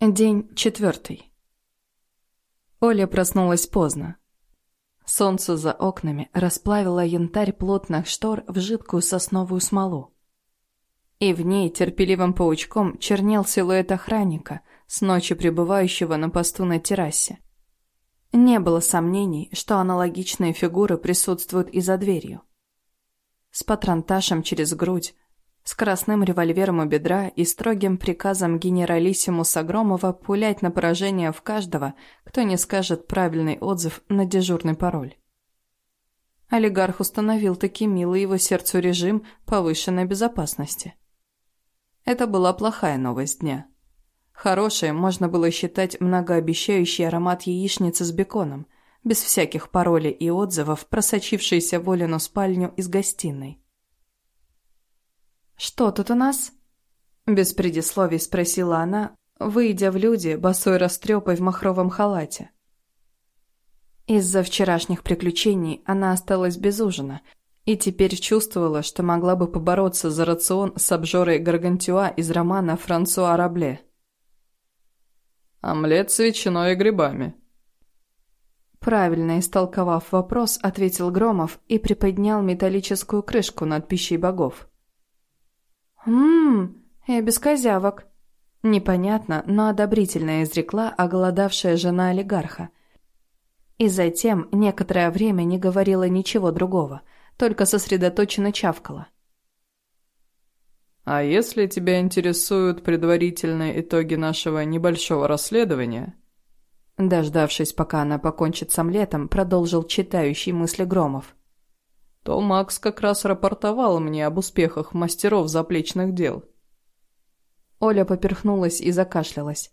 День четвертый. Оля проснулась поздно. Солнце за окнами расплавило янтарь плотных штор в жидкую сосновую смолу. И в ней терпеливым паучком чернел силуэт охранника, с ночи пребывающего на посту на террасе. Не было сомнений, что аналогичные фигуры присутствуют и за дверью. С патронташем через грудь, с красным револьвером у бедра и строгим приказом генералиссимуса Громова пулять на поражение в каждого, кто не скажет правильный отзыв на дежурный пароль. Олигарх установил таки милый его сердцу режим повышенной безопасности. Это была плохая новость дня. Хорошей можно было считать многообещающий аромат яичницы с беконом, без всяких паролей и отзывов, просочившийся в Олину спальню из гостиной. «Что тут у нас?» Без предисловий спросила она, выйдя в люди босой растрепой в махровом халате. Из-за вчерашних приключений она осталась без ужина и теперь чувствовала, что могла бы побороться за рацион с обжорой Гаргантюа из романа Франсуа Рабле. «Омлет с ветчиной и грибами». Правильно истолковав вопрос, ответил Громов и приподнял металлическую крышку над пищей богов. «Ммм, и без козявок». Непонятно, но одобрительно изрекла оголодавшая жена олигарха. И затем некоторое время не говорила ничего другого, только сосредоточенно чавкала. «А если тебя интересуют предварительные итоги нашего небольшого расследования?» Дождавшись, пока она покончит с омлетом, продолжил читающий мысли Громов то Макс как раз рапортовал мне об успехах мастеров заплечных дел. Оля поперхнулась и закашлялась.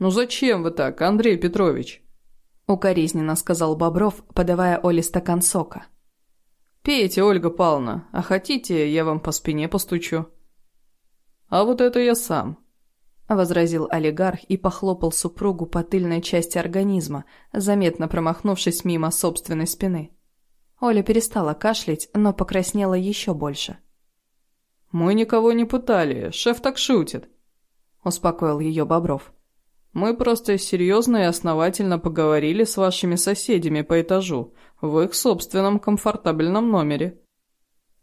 «Ну зачем вы так, Андрей Петрович?» Укоризненно сказал Бобров, подавая Оле стакан сока. «Пейте, Ольга Павловна, а хотите, я вам по спине постучу?» «А вот это я сам», — возразил олигарх и похлопал супругу по тыльной части организма, заметно промахнувшись мимо собственной спины. Оля перестала кашлять, но покраснела еще больше. «Мы никого не пытали, шеф так шутит», – успокоил ее Бобров. «Мы просто серьезно и основательно поговорили с вашими соседями по этажу, в их собственном комфортабельном номере.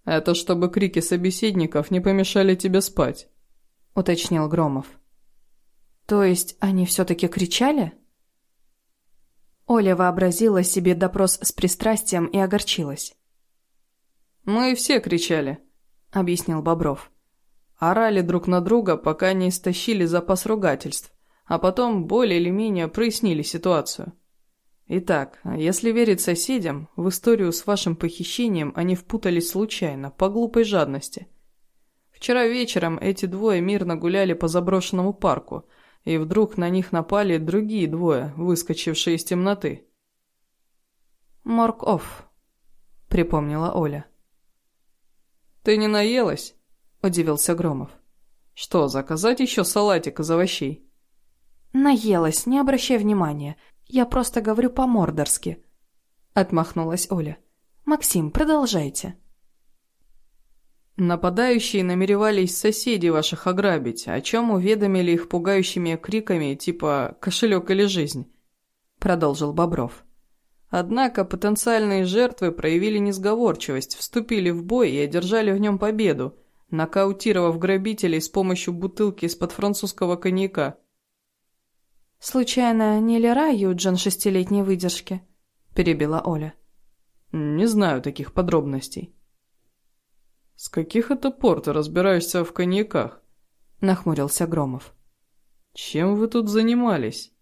Это чтобы крики собеседников не помешали тебе спать», – уточнил Громов. «То есть они все-таки кричали?» Оля вообразила себе допрос с пристрастием и огорчилась. «Мы все кричали», — объяснил Бобров. Орали друг на друга, пока не истощили запас ругательств, а потом более или менее прояснили ситуацию. Итак, если верить соседям, в историю с вашим похищением они впутались случайно, по глупой жадности. Вчера вечером эти двое мирно гуляли по заброшенному парку, и вдруг на них напали другие двое, выскочившие из темноты. «Морк-офф», — припомнила Оля. «Ты не наелась?» — удивился Громов. «Что, заказать еще салатик из овощей?» «Наелась, не обращай внимания. Я просто говорю по-мордорски», — отмахнулась Оля. «Максим, продолжайте». Нападающие намеревались соседей ваших ограбить, о чем уведомили их пугающими криками типа «кошелек или жизнь», — продолжил Бобров. Однако потенциальные жертвы проявили несговорчивость, вступили в бой и одержали в нем победу, нокаутировав грабителей с помощью бутылки из-под французского коньяка. «Случайно не Лера Юджин шестилетней выдержки?» – перебила Оля. «Не знаю таких подробностей». «С каких это пор ты разбираешься в коньяках?» – нахмурился Громов. «Чем вы тут занимались?»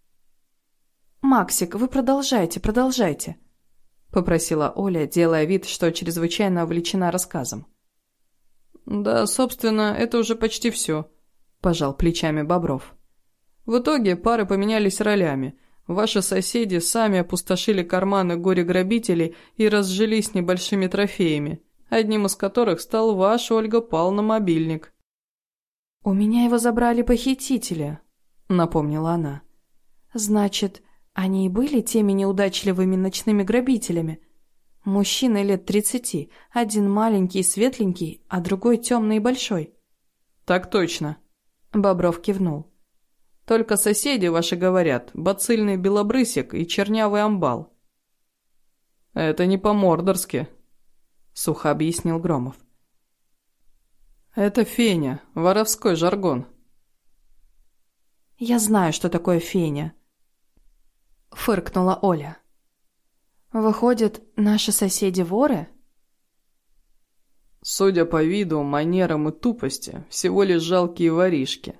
«Максик, вы продолжайте, продолжайте», – попросила Оля, делая вид, что чрезвычайно увлечена рассказом. «Да, собственно, это уже почти все», – пожал плечами Бобров. «В итоге пары поменялись ролями. Ваши соседи сами опустошили карманы горе-грабителей и разжились небольшими трофеями одним из которых стал ваш, Ольга Павловна, мобильник». «У меня его забрали похитители», — напомнила она. «Значит, они и были теми неудачливыми ночными грабителями? Мужчины лет тридцати, один маленький и светленький, а другой темный и большой». «Так точно», — Бобров кивнул. Только соседи ваши говорят, бацильный белобрысик и чернявый амбал. Это не по-мордорски, сухо объяснил Громов. Это феня, воровской жаргон. Я знаю, что такое феня. Фыркнула Оля. Выходит, наши соседи воры? Судя по виду, манерам и тупости, всего лишь жалкие воришки.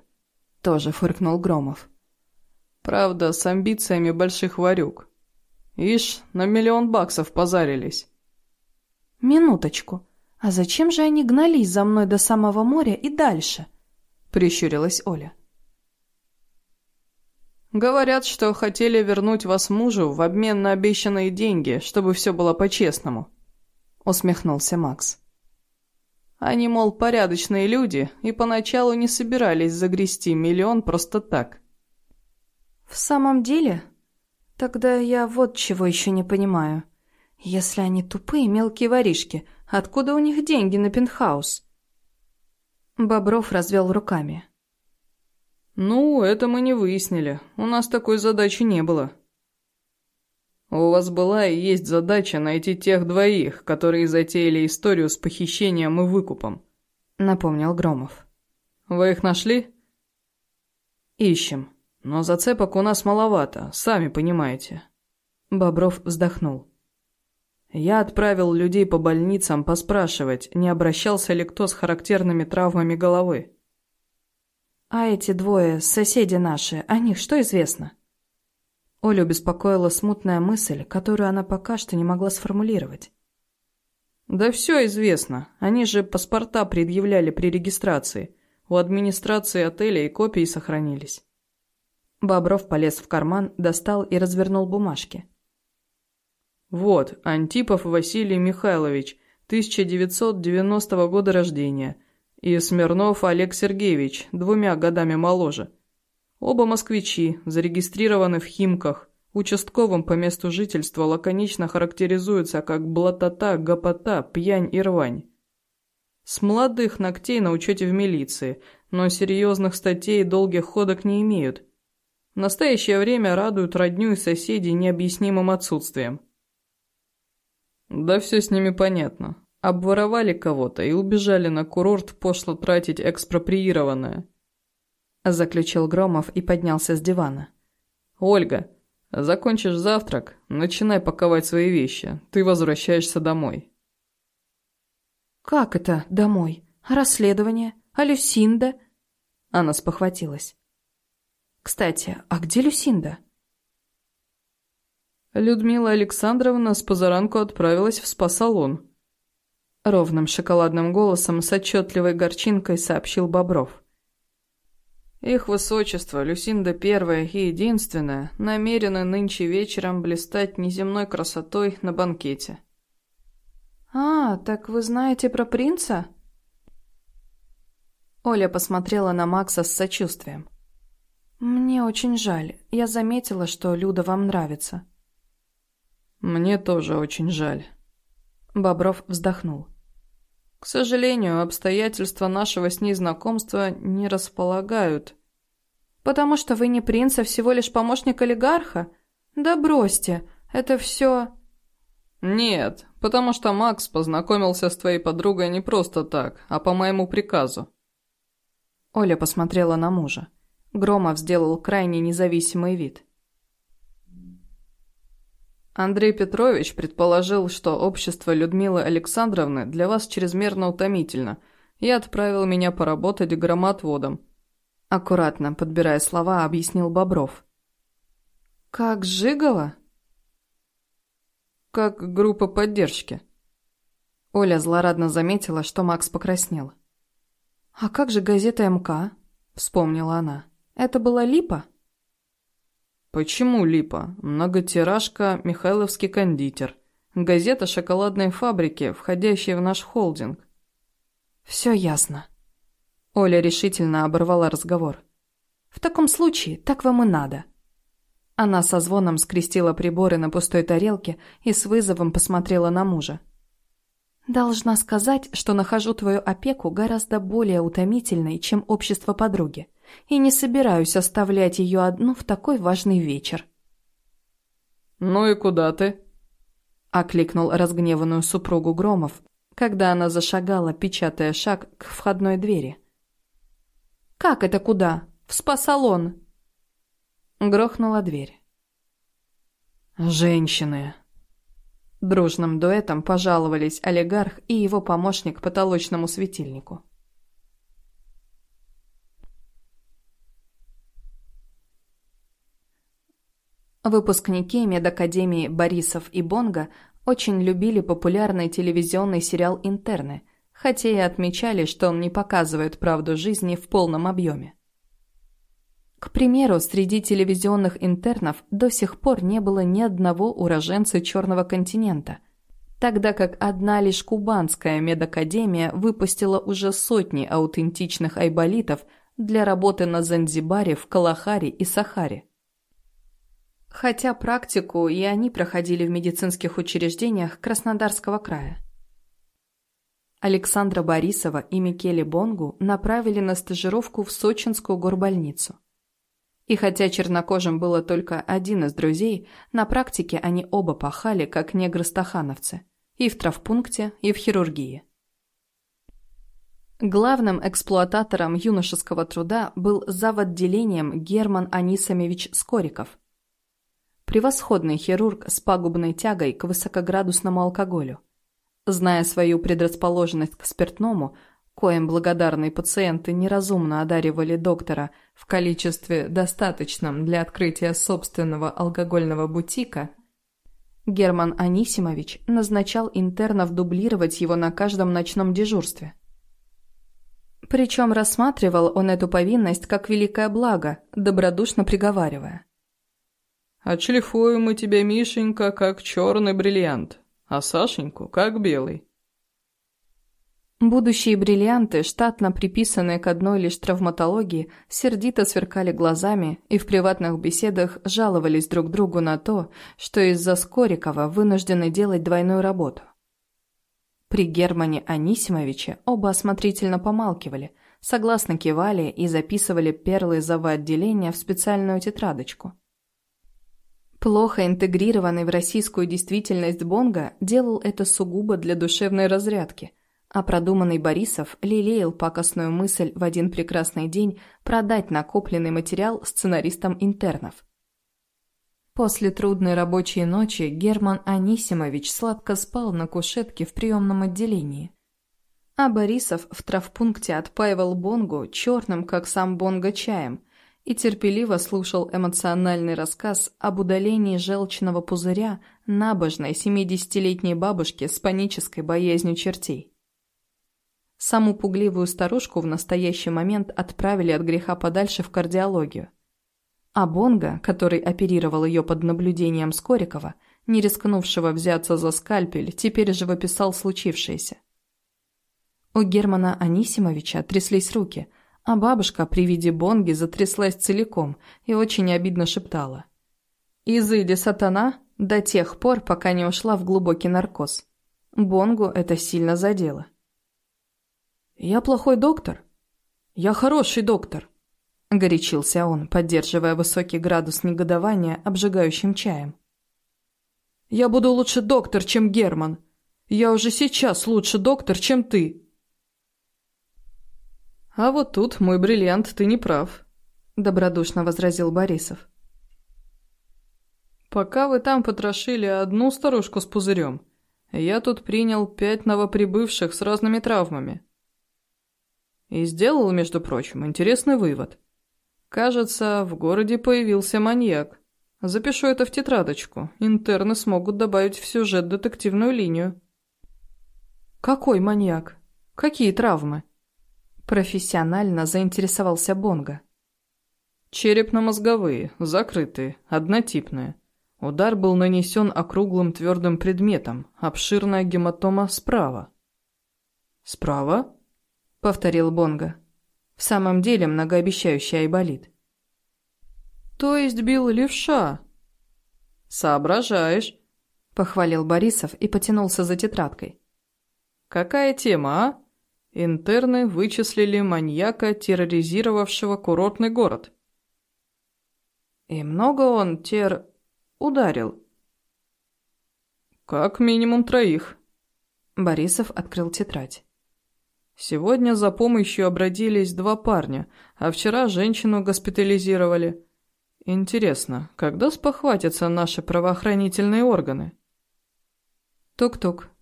Тоже фыркнул Громов. Правда, с амбициями больших варюк. Ишь, на миллион баксов позарились. Минуточку. А зачем же они гнались за мной до самого моря и дальше? Прищурилась Оля. Говорят, что хотели вернуть вас мужу в обмен на обещанные деньги, чтобы все было по-честному. Усмехнулся Макс. Они, мол, порядочные люди и поначалу не собирались загрести миллион просто так. В самом деле? Тогда я вот чего еще не понимаю. Если они тупые мелкие воришки, откуда у них деньги на пентхаус? Бобров развел руками. «Ну, это мы не выяснили. У нас такой задачи не было». «У вас была и есть задача найти тех двоих, которые затеяли историю с похищением и выкупом», — напомнил Громов. «Вы их нашли?» «Ищем. Но зацепок у нас маловато, сами понимаете». Бобров вздохнул. Я отправил людей по больницам поспрашивать, не обращался ли кто с характерными травмами головы. «А эти двое, соседи наши, о них что известно?» Олю беспокоила смутная мысль, которую она пока что не могла сформулировать. «Да все известно. Они же паспорта предъявляли при регистрации. У администрации отеля и копии сохранились». Бобров полез в карман, достал и развернул бумажки. «Вот, Антипов Василий Михайлович, 1990 года рождения, и Смирнов Олег Сергеевич, двумя годами моложе». Оба москвичи, зарегистрированы в Химках. Участковым по месту жительства лаконично характеризуются как блатота, гопота, пьянь и рвань. С молодых ногтей на учете в милиции, но серьезных статей и долгих ходок не имеют. В настоящее время радуют родню и соседей необъяснимым отсутствием. Да все с ними понятно. Обворовали кого-то и убежали на курорт пошло тратить экспроприированное. Заключил Громов и поднялся с дивана. «Ольга, закончишь завтрак, начинай паковать свои вещи. Ты возвращаешься домой». «Как это домой? Расследование? А Люсинда?» Она спохватилась. «Кстати, а где Люсинда?» Людмила Александровна с позаранку отправилась в спа-салон. Ровным шоколадным голосом с отчетливой горчинкой сообщил Бобров. Их высочество, Люсинда Первая и Единственная, намерены нынче вечером блистать неземной красотой на банкете. «А, так вы знаете про принца?» Оля посмотрела на Макса с сочувствием. «Мне очень жаль. Я заметила, что Люда вам нравится». «Мне тоже очень жаль». Бобров вздохнул. К сожалению, обстоятельства нашего с ней знакомства не располагают. Потому что вы не принц, а всего лишь помощник олигарха? Да бросьте, это все... Нет, потому что Макс познакомился с твоей подругой не просто так, а по моему приказу. Оля посмотрела на мужа. Громов сделал крайне независимый вид. Андрей Петрович предположил, что общество Людмилы Александровны для вас чрезмерно утомительно, и отправил меня поработать громоотводом. Аккуратно, подбирая слова, объяснил Бобров. «Как Жигала?» «Как группа поддержки». Оля злорадно заметила, что Макс покраснел. «А как же газета МК?» – вспомнила она. «Это была Липа?» Почему Липа? Многотиражка «Михайловский кондитер». Газета шоколадной фабрики, входящая в наш холдинг. Все ясно. Оля решительно оборвала разговор. В таком случае, так вам и надо. Она со звоном скрестила приборы на пустой тарелке и с вызовом посмотрела на мужа. «Должна сказать, что нахожу твою опеку гораздо более утомительной, чем общество подруги. И не собираюсь оставлять ее одну в такой важный вечер. «Ну и куда ты?» — окликнул разгневанную супругу Громов, когда она зашагала, печатая шаг к входной двери. «Как это куда? В спа-салон!» Грохнула дверь. «Женщины!» Дружным дуэтом пожаловались олигарх и его помощник потолочному светильнику. Выпускники медакадемии Борисов и Бонга очень любили популярный телевизионный сериал «Интерны», хотя и отмечали, что он не показывает правду жизни в полном объеме. К примеру, среди телевизионных интернов до сих пор не было ни одного уроженца Черного континента, тогда как одна лишь кубанская медакадемия выпустила уже сотни аутентичных айболитов для работы на Занзибаре, в Калахаре и Сахаре. Хотя практику и они проходили в медицинских учреждениях Краснодарского края. Александра Борисова и Микеле Бонгу направили на стажировку в Сочинскую горбольницу. И хотя чернокожим было только один из друзей, на практике они оба пахали, как негры-стахановцы, и в травпункте, и в хирургии. Главным эксплуататором юношеского труда был зав. отделением Герман Анисамович Скориков – Превосходный хирург с пагубной тягой к высокоградусному алкоголю. Зная свою предрасположенность к спиртному, коим благодарные пациенты неразумно одаривали доктора в количестве достаточном для открытия собственного алкогольного бутика, Герман Анисимович назначал интернов дублировать его на каждом ночном дежурстве. Причем рассматривал он эту повинность как великое благо, добродушно приговаривая. Отшлифуем мы тебя, Мишенька, как черный бриллиант, а Сашеньку как белый. Будущие бриллианты, штатно приписанные к одной лишь травматологии, сердито сверкали глазами и в приватных беседах жаловались друг другу на то, что из-за Скорикова вынуждены делать двойную работу. При Германе Анисимовиче оба осмотрительно помалкивали, согласно кивали и записывали перлы зава отделения в специальную тетрадочку – Плохо интегрированный в российскую действительность Бонга делал это сугубо для душевной разрядки, а продуманный Борисов лелеял пакостную мысль в один прекрасный день продать накопленный материал сценаристам интернов. После трудной рабочей ночи Герман Анисимович сладко спал на кушетке в приемном отделении. А Борисов в травпункте отпаивал Бонгу черным, как сам Бонга, чаем – и терпеливо слушал эмоциональный рассказ об удалении желчного пузыря набожной семидесятилетней бабушки с панической боязнью чертей. Саму пугливую старушку в настоящий момент отправили от греха подальше в кардиологию. А Бонга, который оперировал ее под наблюдением Скорикова, не рискнувшего взяться за скальпель, теперь же выписал случившееся. У Германа Анисимовича тряслись руки – а бабушка при виде Бонги затряслась целиком и очень обидно шептала. «Изыди, сатана!» до тех пор, пока не ушла в глубокий наркоз. Бонгу это сильно задело. «Я плохой доктор? Я хороший доктор!» Горячился он, поддерживая высокий градус негодования обжигающим чаем. «Я буду лучше доктор, чем Герман. Я уже сейчас лучше доктор, чем ты!» «А вот тут, мой бриллиант, ты не прав», — добродушно возразил Борисов. «Пока вы там потрошили одну старушку с пузырем, я тут принял пять новоприбывших с разными травмами. И сделал, между прочим, интересный вывод. Кажется, в городе появился маньяк. Запишу это в тетрадочку. Интерны смогут добавить в сюжет детективную линию». «Какой маньяк? Какие травмы?» Профессионально заинтересовался Бонга. Черепно-мозговые, закрытые, однотипные. Удар был нанесен округлым твердым предметом, обширная гематома справа. «Справа?» — повторил Бонга. В самом деле многообещающий айболит. «То есть бил левша?» «Соображаешь», — похвалил Борисов и потянулся за тетрадкой. «Какая тема, а?» Интерны вычислили маньяка, терроризировавшего курортный город. И много он тер... ударил? Как минимум троих. Борисов открыл тетрадь. Сегодня за помощью обратились два парня, а вчера женщину госпитализировали. Интересно, когда спохватятся наши правоохранительные органы? Тук-тук.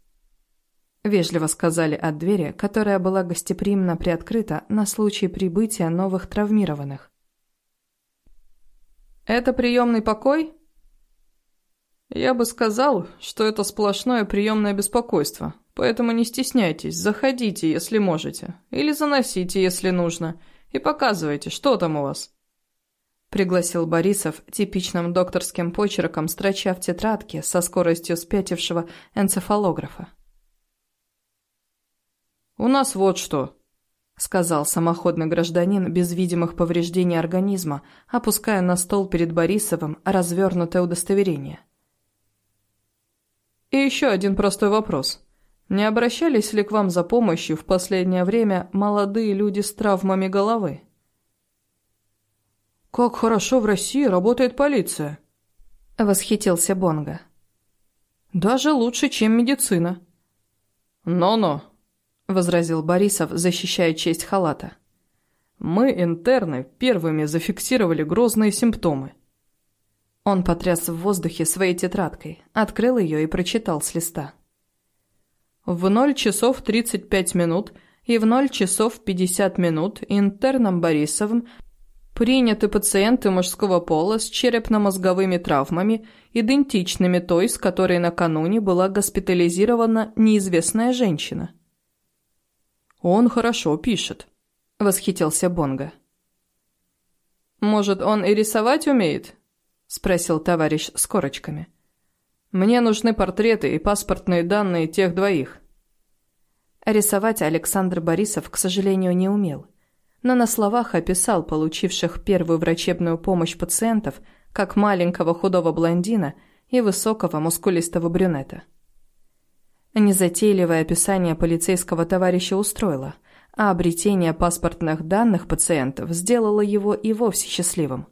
Вежливо сказали от двери, которая была гостеприимно приоткрыта на случай прибытия новых травмированных. «Это приемный покой?» «Я бы сказал, что это сплошное приемное беспокойство, поэтому не стесняйтесь, заходите, если можете, или заносите, если нужно, и показывайте, что там у вас». Пригласил Борисов типичным докторским почерком, строча в тетрадке со скоростью спятившего энцефалографа. «У нас вот что», — сказал самоходный гражданин без видимых повреждений организма, опуская на стол перед Борисовым развернутое удостоверение. «И еще один простой вопрос. Не обращались ли к вам за помощью в последнее время молодые люди с травмами головы?» «Как хорошо в России работает полиция!» — восхитился Бонга. «Даже лучше, чем медицина». «Но-но», — возразил Борисов, защищая честь халата. «Мы, интерны, первыми зафиксировали грозные симптомы». Он потряс в воздухе своей тетрадкой, открыл ее и прочитал с листа. В 0 часов 35 минут и в 0 часов 50 минут интерном Борисовым Приняты пациенты мужского пола с черепно-мозговыми травмами, идентичными той, с которой накануне была госпитализирована неизвестная женщина. «Он хорошо пишет», — восхитился Бонга. «Может, он и рисовать умеет?» — спросил товарищ с корочками. «Мне нужны портреты и паспортные данные тех двоих». Рисовать Александр Борисов, к сожалению, не умел но на словах описал получивших первую врачебную помощь пациентов как маленького худого блондина и высокого мускулистого брюнета. Незатейливое описание полицейского товарища устроило, а обретение паспортных данных пациентов сделало его и вовсе счастливым.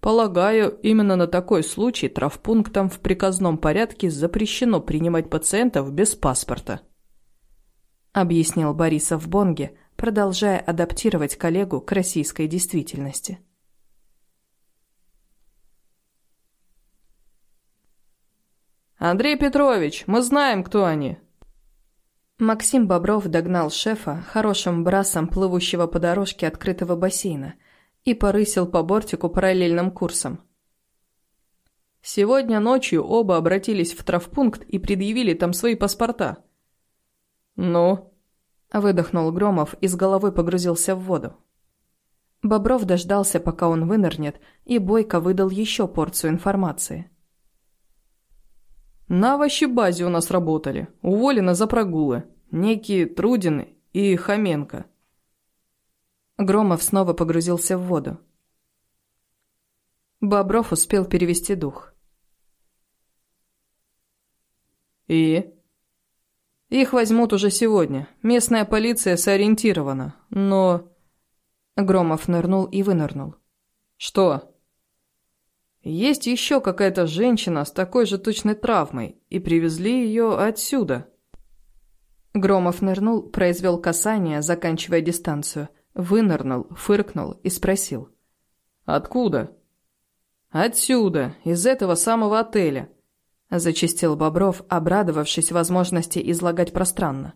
Полагаю, именно на такой случай травпунктам в приказном порядке запрещено принимать пациентов без паспорта. Объяснил Борисов Бонге, продолжая адаптировать коллегу к российской действительности. «Андрей Петрович, мы знаем, кто они!» Максим Бобров догнал шефа хорошим брасом плывущего по дорожке открытого бассейна и порысил по бортику параллельным курсом. Сегодня ночью оба обратились в травпункт и предъявили там свои паспорта. «Ну?» Выдохнул Громов и с головой погрузился в воду. Бобров дождался, пока он вынырнет, и Бойко выдал еще порцию информации. «На овощебазе у нас работали. Уволены за прогулы. Некие Трудин и Хоменко». Громов снова погрузился в воду. Бобров успел перевести дух. «И?» Их возьмут уже сегодня. Местная полиция сориентирована, но...» Громов нырнул и вынырнул. «Что?» «Есть еще какая-то женщина с такой же точной травмой, и привезли ее отсюда». Громов нырнул, произвел касание, заканчивая дистанцию, вынырнул, фыркнул и спросил. «Откуда?» «Отсюда, из этого самого отеля. – зачистил Бобров, обрадовавшись возможности излагать пространно.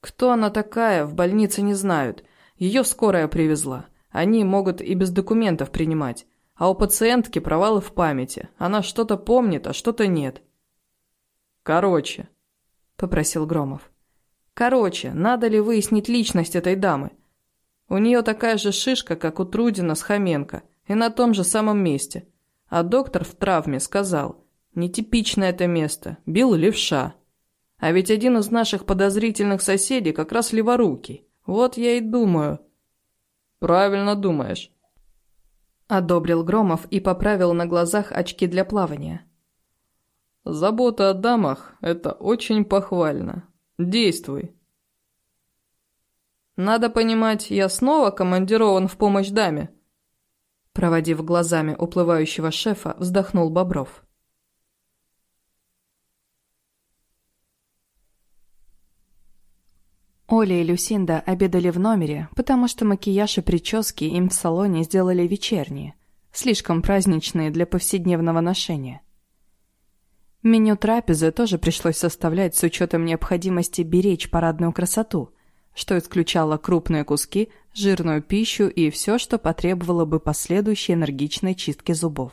«Кто она такая, в больнице не знают. Ее скорая привезла. Они могут и без документов принимать. А у пациентки провалы в памяти. Она что-то помнит, а что-то нет». «Короче», – попросил Громов. «Короче, надо ли выяснить личность этой дамы? У нее такая же шишка, как у Трудина с Хоменко, и на том же самом месте. А доктор в травме сказал – Нетипично это место. Бил левша. А ведь один из наших подозрительных соседей как раз леворукий. Вот я и думаю. Правильно думаешь. Одобрил Громов и поправил на глазах очки для плавания. Забота о дамах – это очень похвально. Действуй. Надо понимать, я снова командирован в помощь даме. Проводив глазами уплывающего шефа, вздохнул Бобров. Оля и Люсинда обедали в номере, потому что макияж и прически им в салоне сделали вечерние, слишком праздничные для повседневного ношения. Меню трапезы тоже пришлось составлять с учетом необходимости беречь парадную красоту, что исключало крупные куски, жирную пищу и все, что потребовало бы последующей энергичной чистки зубов.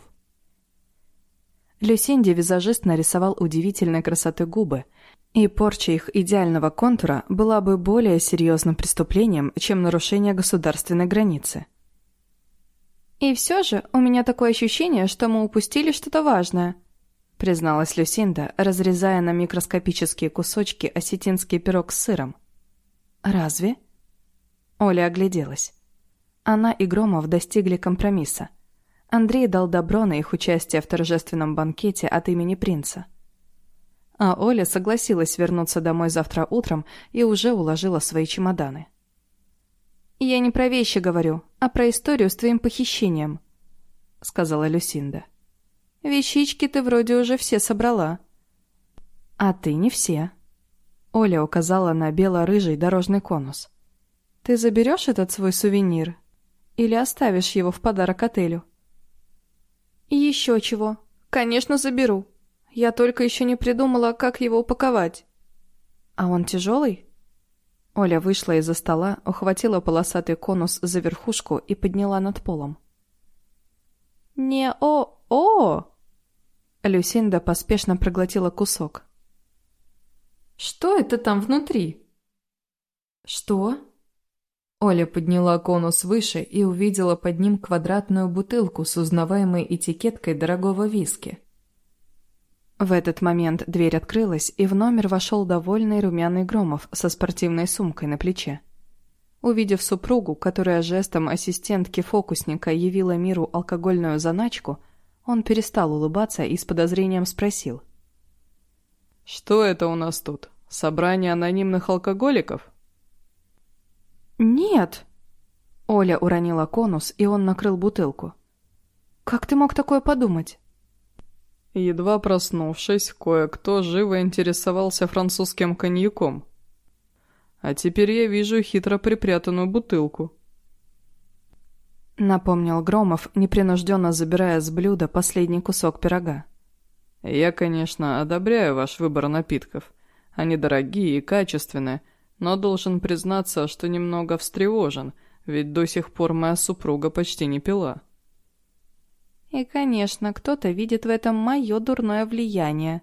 Люсинде визажист нарисовал удивительной красоты губы, и порча их идеального контура была бы более серьезным преступлением, чем нарушение государственной границы. «И все же у меня такое ощущение, что мы упустили что-то важное», призналась Люсинда, разрезая на микроскопические кусочки осетинский пирог с сыром. «Разве?» Оля огляделась. Она и Громов достигли компромисса. Андрей дал добро на их участие в торжественном банкете от имени принца. А Оля согласилась вернуться домой завтра утром и уже уложила свои чемоданы. «Я не про вещи говорю, а про историю с твоим похищением», — сказала Люсинда. Вещички ты вроде уже все собрала. А ты не все. Оля указала на бело-рыжий дорожный конус. Ты заберешь этот свой сувенир? Или оставишь его в подарок отелю? еще чего. Конечно, заберу. Я только еще не придумала, как его упаковать. А он тяжелый? Оля вышла из-за стола, ухватила полосатый конус за верхушку и подняла над полом. «Не-о-о!» Люсинда поспешно проглотила кусок. «Что это там внутри?» «Что?» Оля подняла конус выше и увидела под ним квадратную бутылку с узнаваемой этикеткой дорогого виски. В этот момент дверь открылась, и в номер вошел довольный румяный Громов со спортивной сумкой на плече. Увидев супругу, которая жестом ассистентки-фокусника явила миру алкогольную заначку, он перестал улыбаться и с подозрением спросил. «Что это у нас тут? Собрание анонимных алкоголиков?» «Нет!» Оля уронила конус, и он накрыл бутылку. «Как ты мог такое подумать?» Едва проснувшись, кое-кто живо интересовался французским коньяком. А теперь я вижу хитро припрятанную бутылку. Напомнил Громов, непринужденно забирая с блюда последний кусок пирога. «Я, конечно, одобряю ваш выбор напитков. Они дорогие и качественные, но должен признаться, что немного встревожен, ведь до сих пор моя супруга почти не пила». «И, конечно, кто-то видит в этом мое дурное влияние»,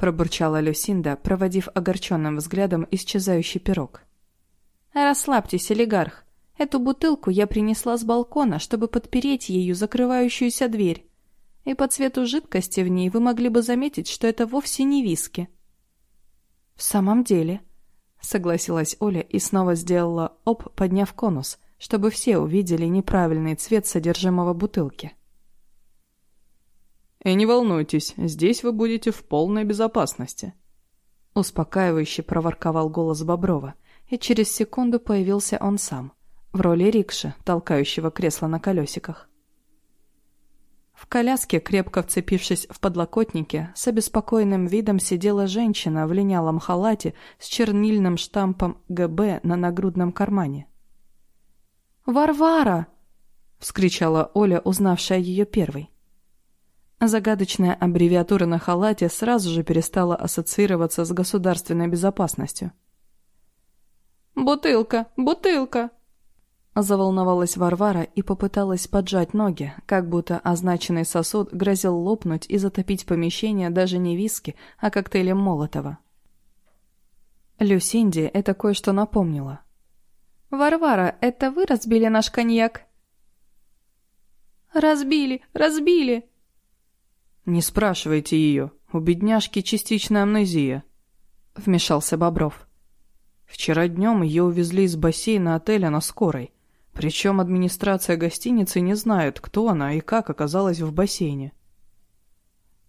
пробурчала Люсинда, проводив огорченным взглядом исчезающий пирог. «Расслабьтесь, олигарх. Эту бутылку я принесла с балкона, чтобы подпереть ею закрывающуюся дверь. И по цвету жидкости в ней вы могли бы заметить, что это вовсе не виски. В самом деле, согласилась Оля и снова сделала оп, подняв конус, чтобы все увидели неправильный цвет содержимого бутылки. «И не волнуйтесь, здесь вы будете в полной безопасности», — успокаивающе проворковал голос Боброва, и через секунду появился он сам — в роли рикши, толкающего кресло на колесиках. В коляске, крепко вцепившись в подлокотники, с обеспокоенным видом сидела женщина в линялом халате с чернильным штампом ГБ на нагрудном кармане. «Варвара!» — вскричала Оля, узнавшая ее первой. Загадочная аббревиатура на халате сразу же перестала ассоциироваться с государственной безопасностью. «Бутылка! Бутылка!» Заволновалась Варвара и попыталась поджать ноги, как будто означенный сосуд грозил лопнуть и затопить помещение даже не виски, а коктейлем Молотова. Люсинди это кое-что напомнило. «Варвара, это вы разбили наш коньяк?» «Разбили, разбили!» «Не спрашивайте ее, у бедняжки частичная амнезия», — вмешался Бобров. «Вчера днем ее увезли из бассейна отеля на скорой». Причем администрация гостиницы не знает, кто она и как оказалась в бассейне.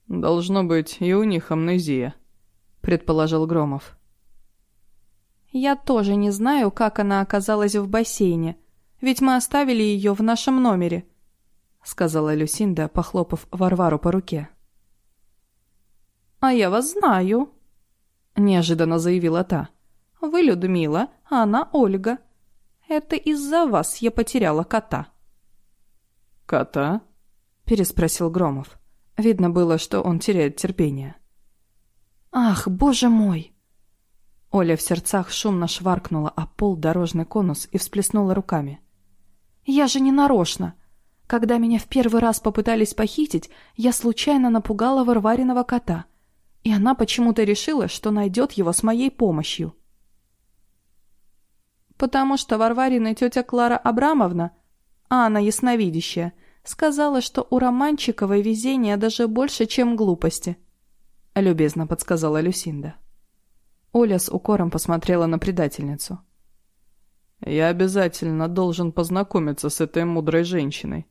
«Должно быть, и у них амнезия», — предположил Громов. Я тоже не знаю, как она оказалась в бассейне, ведь мы оставили ее в нашем номере», — сказала Люсинда, похлопав Варвару по руке. «А я вас знаю», — неожиданно заявила та. «Вы Людмила, а она Ольга. Это из-за вас я потеряла кота». «Кота?» — переспросил Громов. Видно было, что он теряет терпение. «Ах, боже мой!» Оля в сердцах шумно шваркнула о пол дорожный конус и всплеснула руками. «Я же не нарочно! Когда меня в первый раз попытались похитить, я случайно напугала Варвариного кота, и она почему-то решила, что найдет его с моей помощью». «Потому что Варварина тетя Клара Абрамовна, а она ясновидящая, сказала, что у Романчиковой везения даже больше, чем глупости», — любезно подсказала Люсинда. Оля с укором посмотрела на предательницу. «Я обязательно должен познакомиться с этой мудрой женщиной», —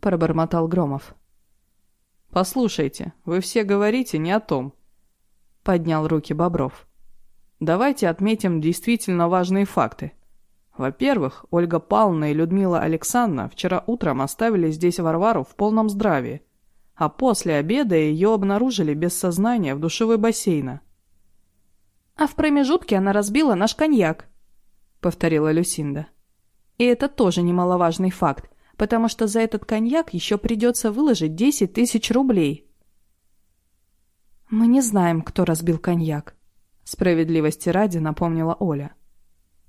пробормотал Громов. «Послушайте, вы все говорите не о том», — поднял руки Бобров. «Давайте отметим действительно важные факты. Во-первых, Ольга Павловна и Людмила Александровна вчера утром оставили здесь Варвару в полном здравии, а после обеда ее обнаружили без сознания в душевой бассейна. «А в промежутке она разбила наш коньяк», — повторила Люсинда. «И это тоже немаловажный факт, потому что за этот коньяк еще придется выложить десять тысяч рублей». «Мы не знаем, кто разбил коньяк», — справедливости ради напомнила Оля.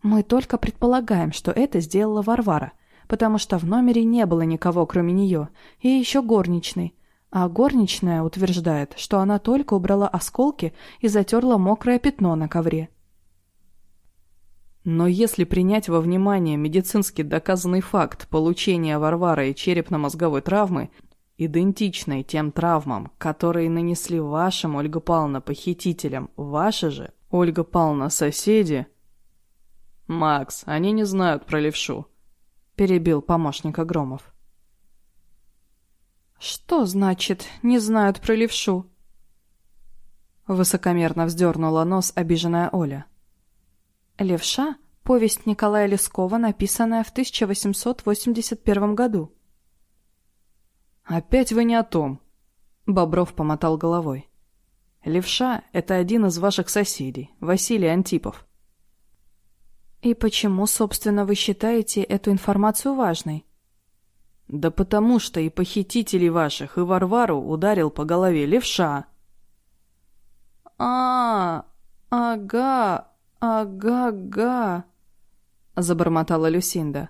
«Мы только предполагаем, что это сделала Варвара, потому что в номере не было никого, кроме нее, и еще горничной, а горничная утверждает, что она только убрала осколки и затерла мокрое пятно на ковре. Но если принять во внимание медицински доказанный факт получения Варварой черепно-мозговой травмы, идентичной тем травмам, которые нанесли вашим, Ольга Павловна, похитителям, ваши же, Ольга Павловна, соседи... «Макс, они не знают про левшу», — перебил помощника Громов. «Что значит, не знают про левшу?» Высокомерно вздернула нос обиженная Оля. «Левша — повесть Николая Лескова, написанная в 1881 году». «Опять вы не о том», — Бобров помотал головой. «Левша — это один из ваших соседей, Василий Антипов». «И почему, собственно, вы считаете эту информацию важной?» Да потому что и похитителей ваших, и Варвару ударил по голове левша. А, ага, ага-га, забормотала Люсинда.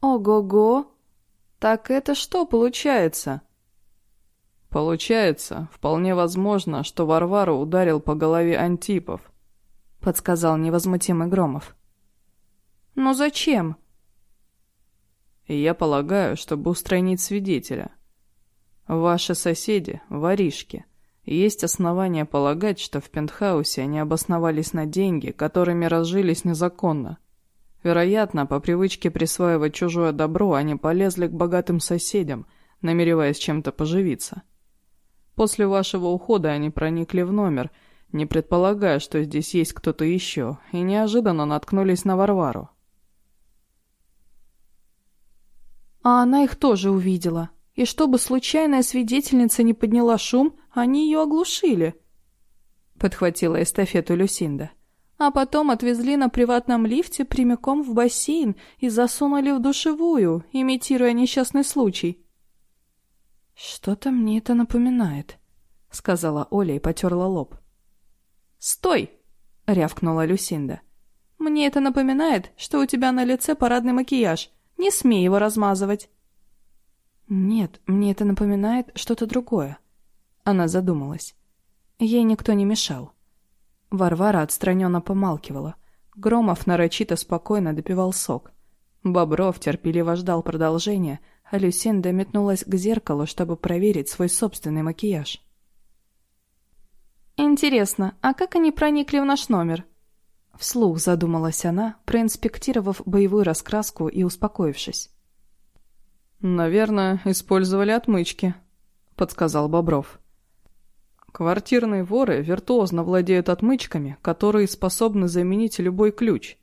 Ого-го, так это что получается? Получается, вполне возможно, что Варвару ударил по голове Антипов, подсказал невозмутимый Громов. Но зачем? И я полагаю, чтобы устранить свидетеля. Ваши соседи, воришки. Есть основания полагать, что в пентхаусе они обосновались на деньги, которыми разжились незаконно. Вероятно, по привычке присваивать чужое добро, они полезли к богатым соседям, намереваясь чем-то поживиться. После вашего ухода они проникли в номер, не предполагая, что здесь есть кто-то еще, и неожиданно наткнулись на Варвару. А она их тоже увидела. И чтобы случайная свидетельница не подняла шум, они ее оглушили. Подхватила эстафету Люсинда. А потом отвезли на приватном лифте прямиком в бассейн и засунули в душевую, имитируя несчастный случай. «Что-то мне это напоминает», — сказала Оля и потерла лоб. «Стой!» — рявкнула Люсинда. «Мне это напоминает, что у тебя на лице парадный макияж, не смей его размазывать». «Нет, мне это напоминает что-то другое». Она задумалась. Ей никто не мешал. Варвара отстраненно помалкивала. Громов нарочито спокойно допивал сок. Бобров терпеливо ждал продолжения, а Люсинда метнулась к зеркалу, чтобы проверить свой собственный макияж. «Интересно, а как они проникли в наш номер?» Вслух задумалась она, проинспектировав боевую раскраску и успокоившись. «Наверное, использовали отмычки», — подсказал Бобров. «К Квартирные воры виртуозно владеют отмычками, которые способны заменить любой ключ.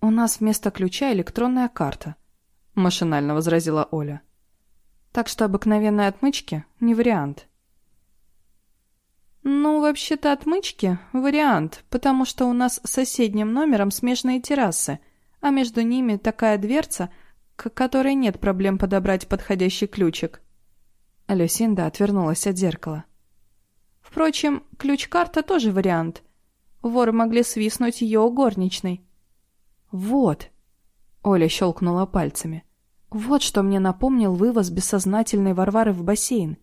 «У нас вместо ключа электронная карта», – машинально возразила Оля. «Так что обыкновенные отмычки – не вариант». «Ну, вообще-то отмычки – вариант, потому что у нас с соседним номером смежные террасы, а между ними такая дверца, к которой нет проблем подобрать подходящий ключик». Люсинда отвернулась от зеркала. Впрочем, ключ-карта тоже вариант. Воры могли свистнуть ее у горничной. «Вот!» — Оля щелкнула пальцами. «Вот что мне напомнил вывоз бессознательной Варвары в бассейн.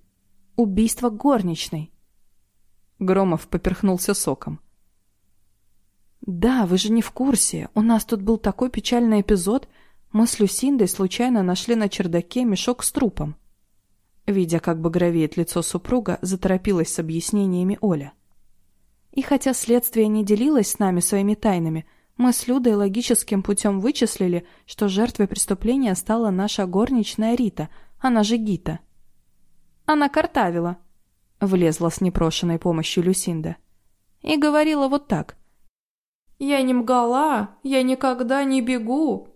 Убийство горничной!» Громов поперхнулся соком. «Да, вы же не в курсе. У нас тут был такой печальный эпизод. Мы с Люсиндой случайно нашли на чердаке мешок с трупом. Видя, как багровеет лицо супруга, заторопилась с объяснениями Оля. И хотя следствие не делилось с нами своими тайнами, мы с Людой логическим путем вычислили, что жертвой преступления стала наша горничная Рита, она же Гита. Она картавила, влезла с непрошенной помощью Люсинда. И говорила вот так. «Я не мгала, я никогда не бегу».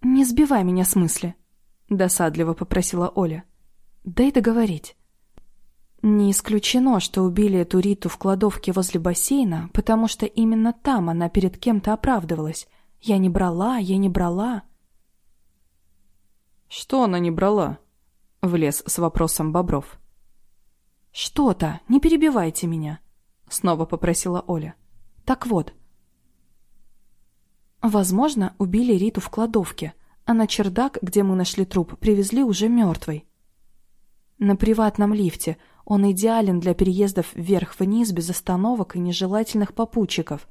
«Не сбивай меня с мысли», — досадливо попросила Оля. Дай договорить. Не исключено, что убили эту Риту в кладовке возле бассейна, потому что именно там она перед кем-то оправдывалась. Я не брала, я не брала. Что она не брала? Влез с вопросом Бобров. Что-то, не перебивайте меня, снова попросила Оля. Так вот. Возможно, убили Риту в кладовке, а на чердак, где мы нашли труп, привезли уже мертвой. На приватном лифте. Он идеален для переездов вверх-вниз без остановок и нежелательных попутчиков.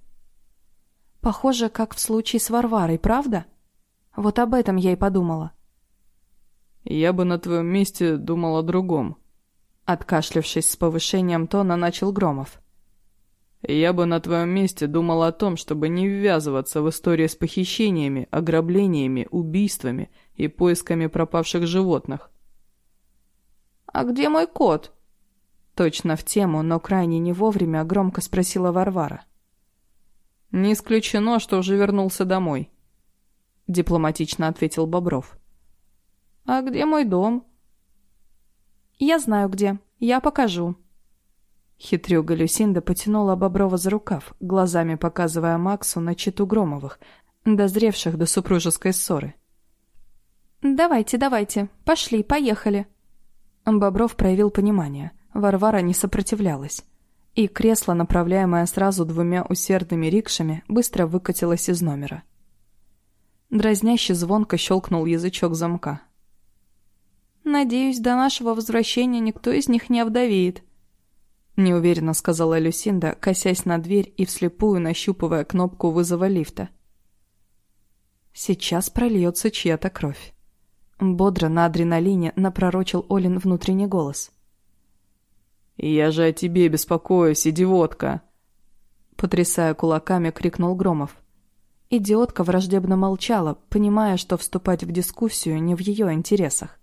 Похоже, как в случае с Варварой, правда? Вот об этом я и подумала. Я бы на твоем месте думал о другом. Откашлявшись с повышением тона, начал Громов. Я бы на твоем месте думал о том, чтобы не ввязываться в истории с похищениями, ограблениями, убийствами и поисками пропавших животных. «А где мой кот?» Точно в тему, но крайне не вовремя громко спросила Варвара. «Не исключено, что уже вернулся домой», — дипломатично ответил Бобров. «А где мой дом?» «Я знаю где. Я покажу». Хитрюга Люсинда потянула Боброва за рукав, глазами показывая Максу на читу Громовых, дозревших до супружеской ссоры. «Давайте, давайте. Пошли, поехали», Бобров проявил понимание. Варвара не сопротивлялась. И кресло, направляемое сразу двумя усердными рикшами, быстро выкатилось из номера. Дразняще звонко щелкнул язычок замка. «Надеюсь, до нашего возвращения никто из них не овдовеет», — неуверенно сказала Люсинда, косясь на дверь и вслепую нащупывая кнопку вызова лифта. «Сейчас прольется чья-то кровь». Бодро на адреналине напророчил Олин внутренний голос. «Я же о тебе беспокоюсь, идиотка!» Потрясая кулаками, крикнул Громов. Идиотка враждебно молчала, понимая, что вступать в дискуссию не в ее интересах.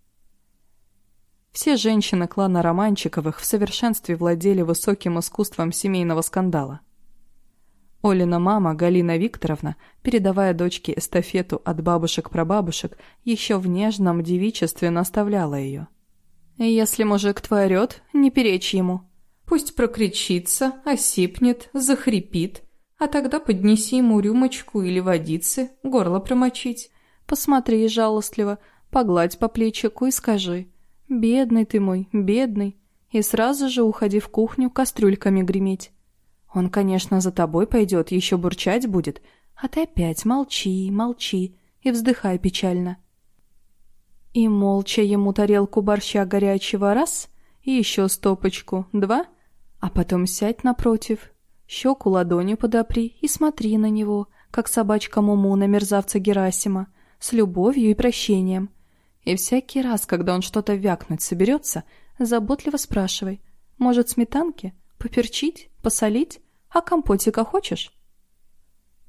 Все женщины клана Романчиковых в совершенстве владели высоким искусством семейного скандала. Олина мама, Галина Викторовна, передавая дочке эстафету от бабушек-прабабушек, еще в нежном девичестве наставляла ее. «Если мужик твой орет, не перечь ему. Пусть прокричится, осипнет, захрипит, а тогда поднеси ему рюмочку или водицы, горло промочить. Посмотри жалостливо, погладь по плечику и скажи «Бедный ты мой, бедный», и сразу же уходи в кухню кастрюльками греметь. Он, конечно, за тобой пойдет, еще бурчать будет, а ты опять молчи, молчи и вздыхай печально. И молча ему тарелку борща горячего раз, и еще стопочку два, а потом сядь напротив, щеку ладонью подопри и смотри на него, как собачка Муму на мерзавца Герасима, с любовью и прощением. И всякий раз, когда он что-то вякнуть соберется, заботливо спрашивай, может, сметанки? Поперчить? Посолить? А компотика хочешь?»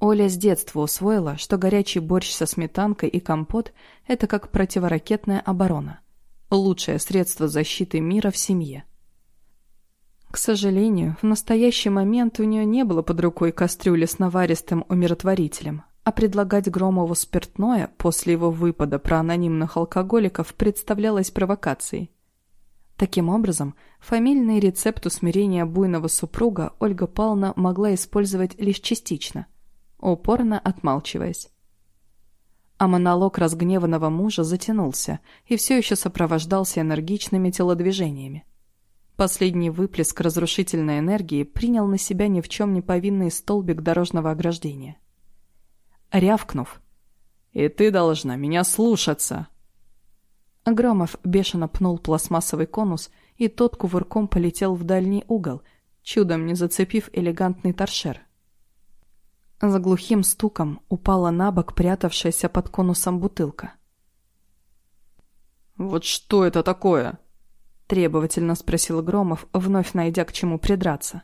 Оля с детства усвоила, что горячий борщ со сметанкой и компот – это как противоракетная оборона. Лучшее средство защиты мира в семье. К сожалению, в настоящий момент у нее не было под рукой кастрюли с наваристым умиротворителем, а предлагать Громову спиртное после его выпада про анонимных алкоголиков представлялось провокацией. Таким образом, фамильный рецепт усмирения буйного супруга Ольга Павловна могла использовать лишь частично, упорно отмалчиваясь. А монолог разгневанного мужа затянулся и все еще сопровождался энергичными телодвижениями. Последний выплеск разрушительной энергии принял на себя ни в чем не повинный столбик дорожного ограждения. Рявкнув «И ты должна меня слушаться!» Громов бешено пнул пластмассовый конус, и тот кувырком полетел в дальний угол, чудом не зацепив элегантный торшер. За глухим стуком упала на бок прятавшаяся под конусом бутылка. «Вот что это такое?» Требовательно спросил Громов, вновь найдя к чему придраться.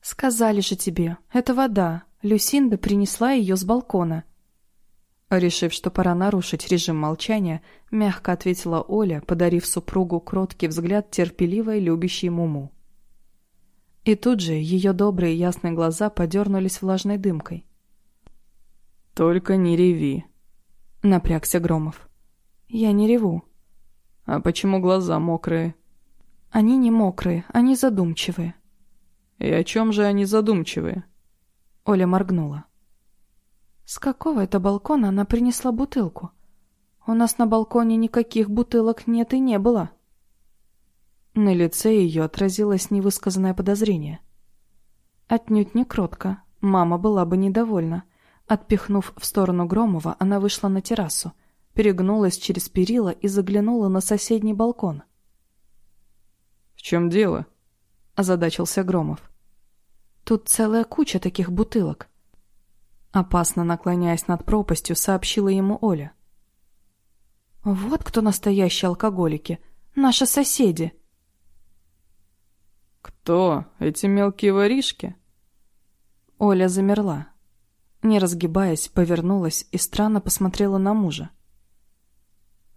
«Сказали же тебе, это вода. Люсинда принесла ее с балкона». Решив, что пора нарушить режим молчания, мягко ответила Оля, подарив супругу кроткий взгляд терпеливой, любящей Муму. И тут же ее добрые ясные глаза подернулись влажной дымкой. «Только не реви», — напрягся Громов. «Я не реву», «А почему глаза мокрые?» «Они не мокрые, они задумчивые». «И о чем же они задумчивые?» Оля моргнула. «С какого это балкона она принесла бутылку? У нас на балконе никаких бутылок нет и не было». На лице ее отразилось невысказанное подозрение. Отнюдь не кротко. Мама была бы недовольна. Отпихнув в сторону Громова, она вышла на террасу перегнулась через перила и заглянула на соседний балкон. «В чем дело?» – озадачился Громов. «Тут целая куча таких бутылок». Опасно наклоняясь над пропастью, сообщила ему Оля. «Вот кто настоящие алкоголики. Наши соседи». «Кто? Эти мелкие воришки?» Оля замерла. Не разгибаясь, повернулась и странно посмотрела на мужа.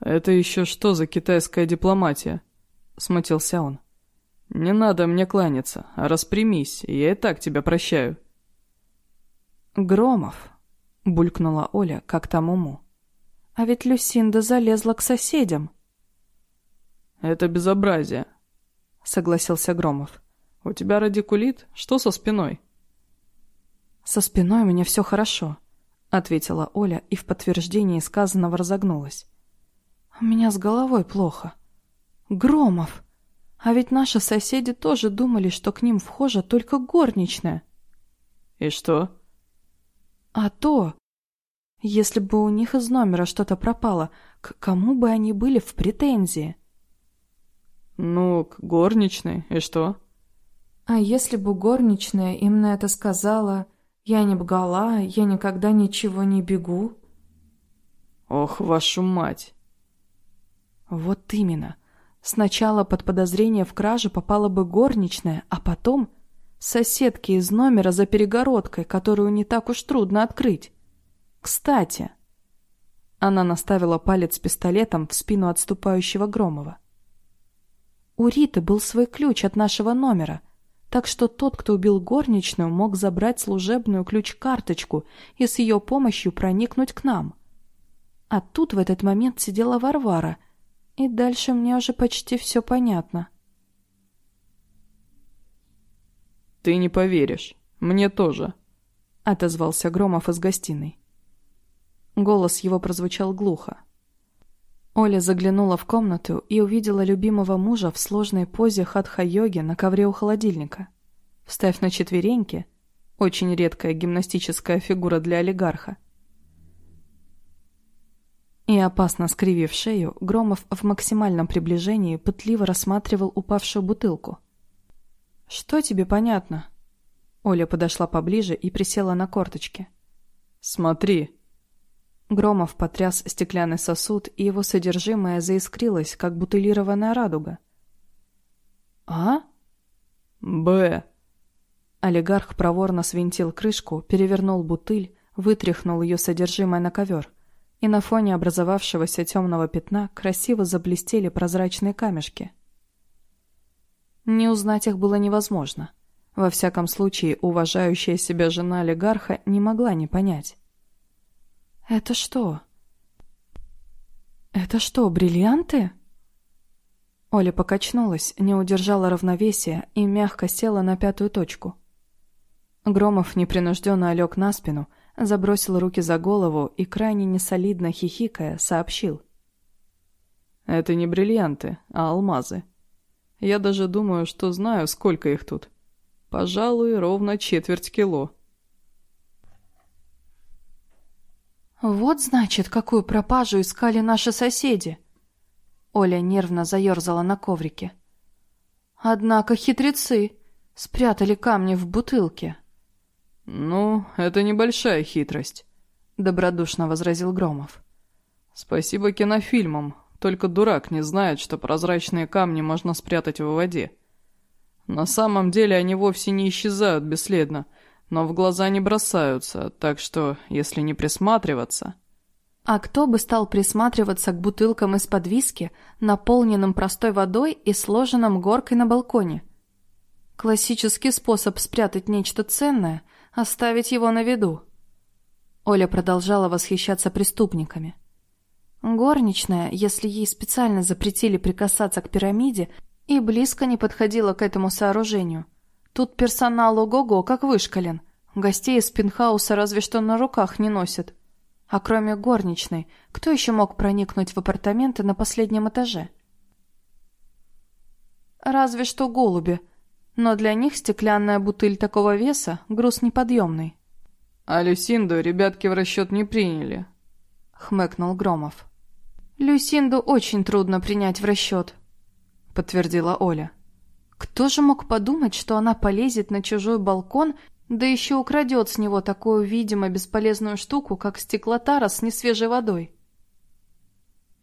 «Это еще что за китайская дипломатия?» — смутился он. «Не надо мне кланяться, а распрямись, я и так тебя прощаю». «Громов», — булькнула Оля, как там уму. «А ведь Люсинда залезла к соседям». «Это безобразие», — согласился Громов. «У тебя радикулит? Что со спиной?» «Со спиной у меня все хорошо», — ответила Оля и в подтверждении сказанного разогнулась. У меня с головой плохо. Громов! А ведь наши соседи тоже думали, что к ним вхожа только горничная. И что? А то... Если бы у них из номера что-то пропало, к кому бы они были в претензии? Ну, к горничной, и что? А если бы горничная им на это сказала, я не бгала, я никогда ничего не бегу? Ох, вашу мать! Вот именно. Сначала под подозрение в краже попала бы горничная, а потом соседки из номера за перегородкой, которую не так уж трудно открыть. Кстати, она наставила палец пистолетом в спину отступающего Громова. У Риты был свой ключ от нашего номера, так что тот, кто убил горничную, мог забрать служебную ключ-карточку и с ее помощью проникнуть к нам. А тут в этот момент сидела Варвара и дальше мне уже почти все понятно. «Ты не поверишь. Мне тоже», — отозвался Громов из гостиной. Голос его прозвучал глухо. Оля заглянула в комнату и увидела любимого мужа в сложной позе хатха-йоги на ковре у холодильника. Вставь на четвереньки — очень редкая гимнастическая фигура для олигарха — и опасно скривив шею, Громов в максимальном приближении пытливо рассматривал упавшую бутылку. «Что тебе понятно?» Оля подошла поближе и присела на корточки. «Смотри!» Громов потряс стеклянный сосуд, и его содержимое заискрилось, как бутылированная радуга. «А?» «Б». Олигарх проворно свинтил крышку, перевернул бутыль, вытряхнул ее содержимое на ковер и на фоне образовавшегося темного пятна красиво заблестели прозрачные камешки. Не узнать их было невозможно. Во всяком случае, уважающая себя жена олигарха не могла не понять. «Это что?» «Это что, бриллианты?» Оля покачнулась, не удержала равновесия и мягко села на пятую точку. Громов непринужденно лег на спину, забросил руки за голову и, крайне несолидно хихикая, сообщил. «Это не бриллианты, а алмазы. Я даже думаю, что знаю, сколько их тут. Пожалуй, ровно четверть кило». «Вот, значит, какую пропажу искали наши соседи!» Оля нервно заерзала на коврике. «Однако хитрецы спрятали камни в бутылке». «Ну, это небольшая хитрость», — добродушно возразил Громов. «Спасибо кинофильмам, только дурак не знает, что прозрачные камни можно спрятать в воде. На самом деле они вовсе не исчезают бесследно, но в глаза не бросаются, так что, если не присматриваться... А кто бы стал присматриваться к бутылкам из-под виски, наполненным простой водой и сложенным горкой на балконе? Классический способ спрятать нечто ценное — оставить его на виду. Оля продолжала восхищаться преступниками. Горничная, если ей специально запретили прикасаться к пирамиде, и близко не подходила к этому сооружению — Тут персонал ого-го, как вышкален. Гостей из пентхауса разве что на руках не носят. А кроме горничной, кто еще мог проникнуть в апартаменты на последнем этаже? Разве что голуби. Но для них стеклянная бутыль такого веса — груз неподъемный. «А Люсинду ребятки в расчет не приняли», — хмыкнул Громов. «Люсинду очень трудно принять в расчет», — подтвердила Оля. Кто же мог подумать, что она полезет на чужой балкон, да еще украдет с него такую, видимо, бесполезную штуку, как стеклотара с несвежей водой?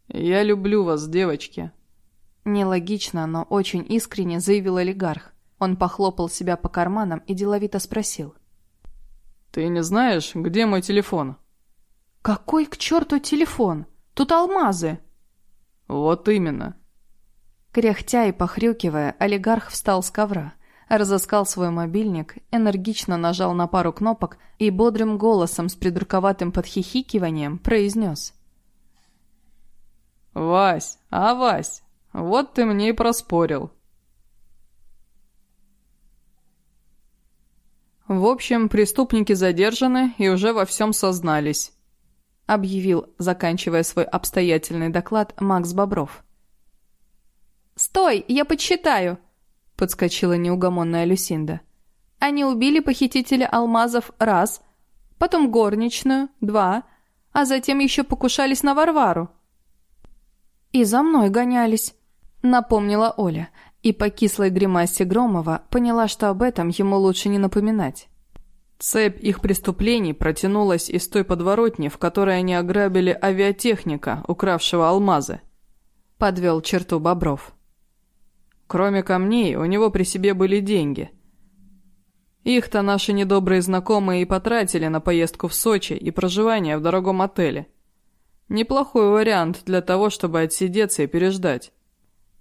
«Я люблю вас, девочки», — нелогично, но очень искренне заявил олигарх. Он похлопал себя по карманам и деловито спросил. «Ты не знаешь, где мой телефон?» «Какой к черту телефон? Тут алмазы!» «Вот именно. Кряхтя и похрюкивая, олигарх встал с ковра, разыскал свой мобильник, энергично нажал на пару кнопок и бодрым голосом с придурковатым подхихикиванием произнес. «Вась, а Вась, вот ты мне и проспорил». «В общем, преступники задержаны и уже во всем сознались», объявил, заканчивая свой обстоятельный доклад, Макс Бобров. «Стой, я подсчитаю!» — подскочила неугомонная Люсинда. «Они убили похитителя алмазов раз, потом горничную два, а затем еще покушались на Варвару». «И за мной гонялись», — напомнила Оля, и по кислой гримасе Громова поняла, что об этом ему лучше не напоминать. Цепь их преступлений протянулась из той подворотни, в которой они ограбили авиатехника, укравшего алмазы. Подвел черту Бобров. Кроме камней, у него при себе были деньги. Их-то наши недобрые знакомые и потратили на поездку в Сочи и проживание в дорогом отеле. Неплохой вариант для того, чтобы отсидеться и переждать.